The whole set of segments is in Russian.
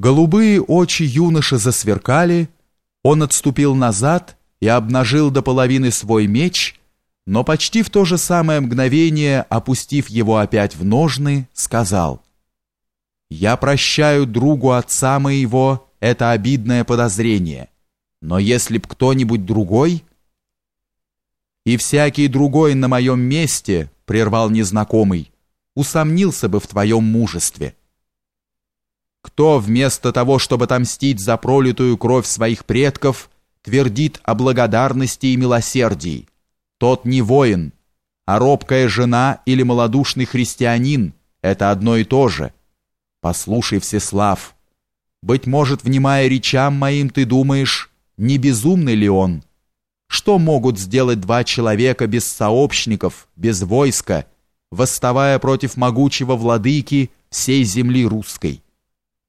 Голубые очи юноши засверкали, он отступил назад и обнажил до половины свой меч, но почти в то же самое мгновение, опустив его опять в ножны, сказал «Я прощаю другу отца моего это обидное подозрение, но если б кто-нибудь другой...» «И всякий другой на моем месте, — прервал незнакомый, — усомнился бы в твоем мужестве». Кто вместо того, чтобы отомстить за пролитую кровь своих предков, твердит о благодарности и милосердии? Тот не воин, а робкая жена или малодушный христианин – это одно и то же. Послушай, Всеслав, быть может, внимая речам моим, ты думаешь, не безумный ли он? Что могут сделать два человека без сообщников, без войска, восставая против могучего владыки всей земли русской?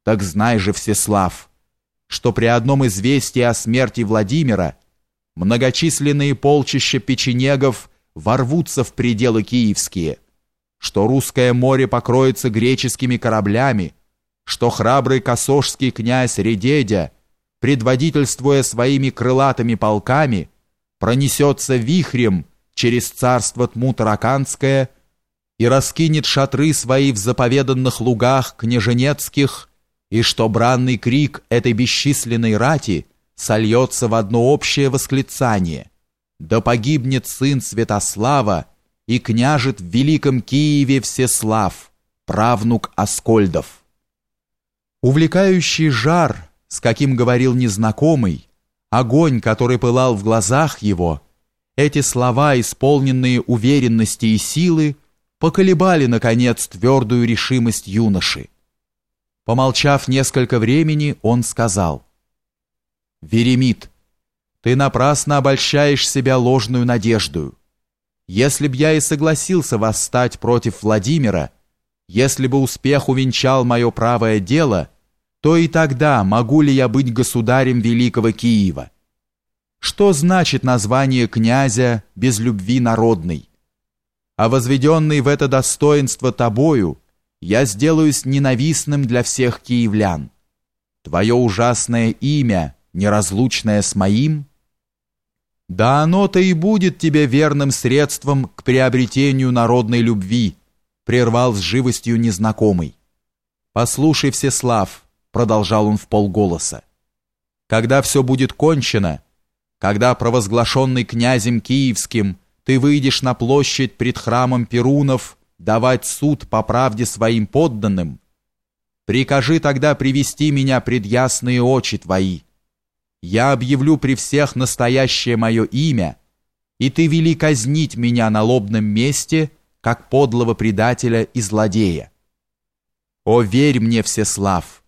Так знай же, Всеслав, что при одном известии о смерти Владимира многочисленные полчища печенегов ворвутся в пределы киевские, что русское море покроется греческими кораблями, что храбрый косожский князь Редедя, предводительствуя своими крылатыми полками, пронесется вихрем через царство тму тараканское и раскинет шатры свои в заповеданных лугах княженецких и что бранный крик этой бесчисленной рати сольется в одно общее восклицание «Да погибнет сын Святослава и княжит в великом Киеве Всеслав, правнук Аскольдов». Увлекающий жар, с каким говорил незнакомый, огонь, который пылал в глазах его, эти слова, исполненные уверенности и силы, поколебали, наконец, твердую решимость юноши. Помолчав несколько времени, он сказал, «Веремит, ты напрасно обольщаешь себя ложную надеждою. Если б я и согласился восстать против Владимира, если бы успех увенчал мое правое дело, то и тогда могу ли я быть государем Великого Киева? Что значит название князя без любви народной? А возведенный в это достоинство тобою, я сделаюсь ненавистным для всех киевлян. Твое ужасное имя, неразлучное с моим, да оно-то и будет тебе верным средством к приобретению народной любви, прервал с живостью незнакомый. Послушай, Всеслав, продолжал он в полголоса, когда все будет кончено, когда провозглашенный князем киевским ты выйдешь на площадь пред храмом Перунов давать суд по правде своим подданным, прикажи тогда привести меня пред ясные очи твои. Я объявлю при всех настоящее мое имя, и ты вели казнить меня на лобном месте, как подлого предателя и злодея. О, верь мне, Всеслав!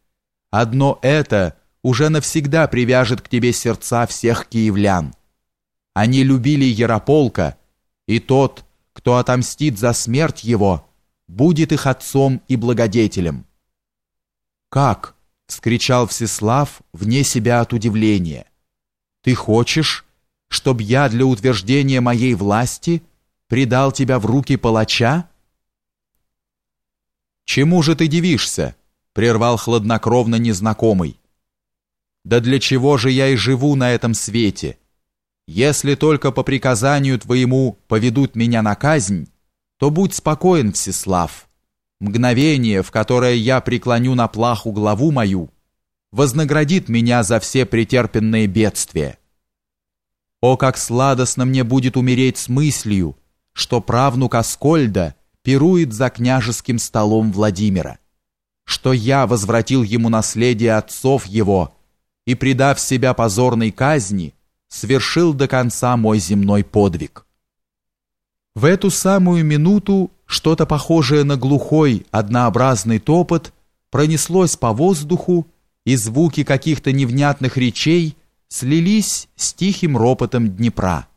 Одно это уже навсегда привяжет к тебе сердца всех киевлян. Они любили Ярополка, и тот, кто отомстит за смерть его, будет их отцом и благодетелем. Как? вскричал Всеслав вне себя от удивления. Ты хочешь, чтоб я для утверждения моей власти предал тебя в руки палача? Чему же ты дивишься? прервал хладнокровно незнакомый. Да для чего же я и живу на этом свете? Если только по приказанию твоему поведут меня на казнь, то будь спокоен, Всеслав. Мгновение, в которое я преклоню на плаху главу мою, вознаградит меня за все претерпенные бедствия. О, как сладостно мне будет умереть с мыслью, что правнук Аскольда пирует за княжеским столом Владимира, что я возвратил ему наследие отцов его и, предав себя позорной казни, свершил до конца мой земной подвиг. В эту самую минуту что-то похожее на глухой, однообразный топот пронеслось по воздуху, и звуки каких-то невнятных речей слились с тихим ропотом Днепра.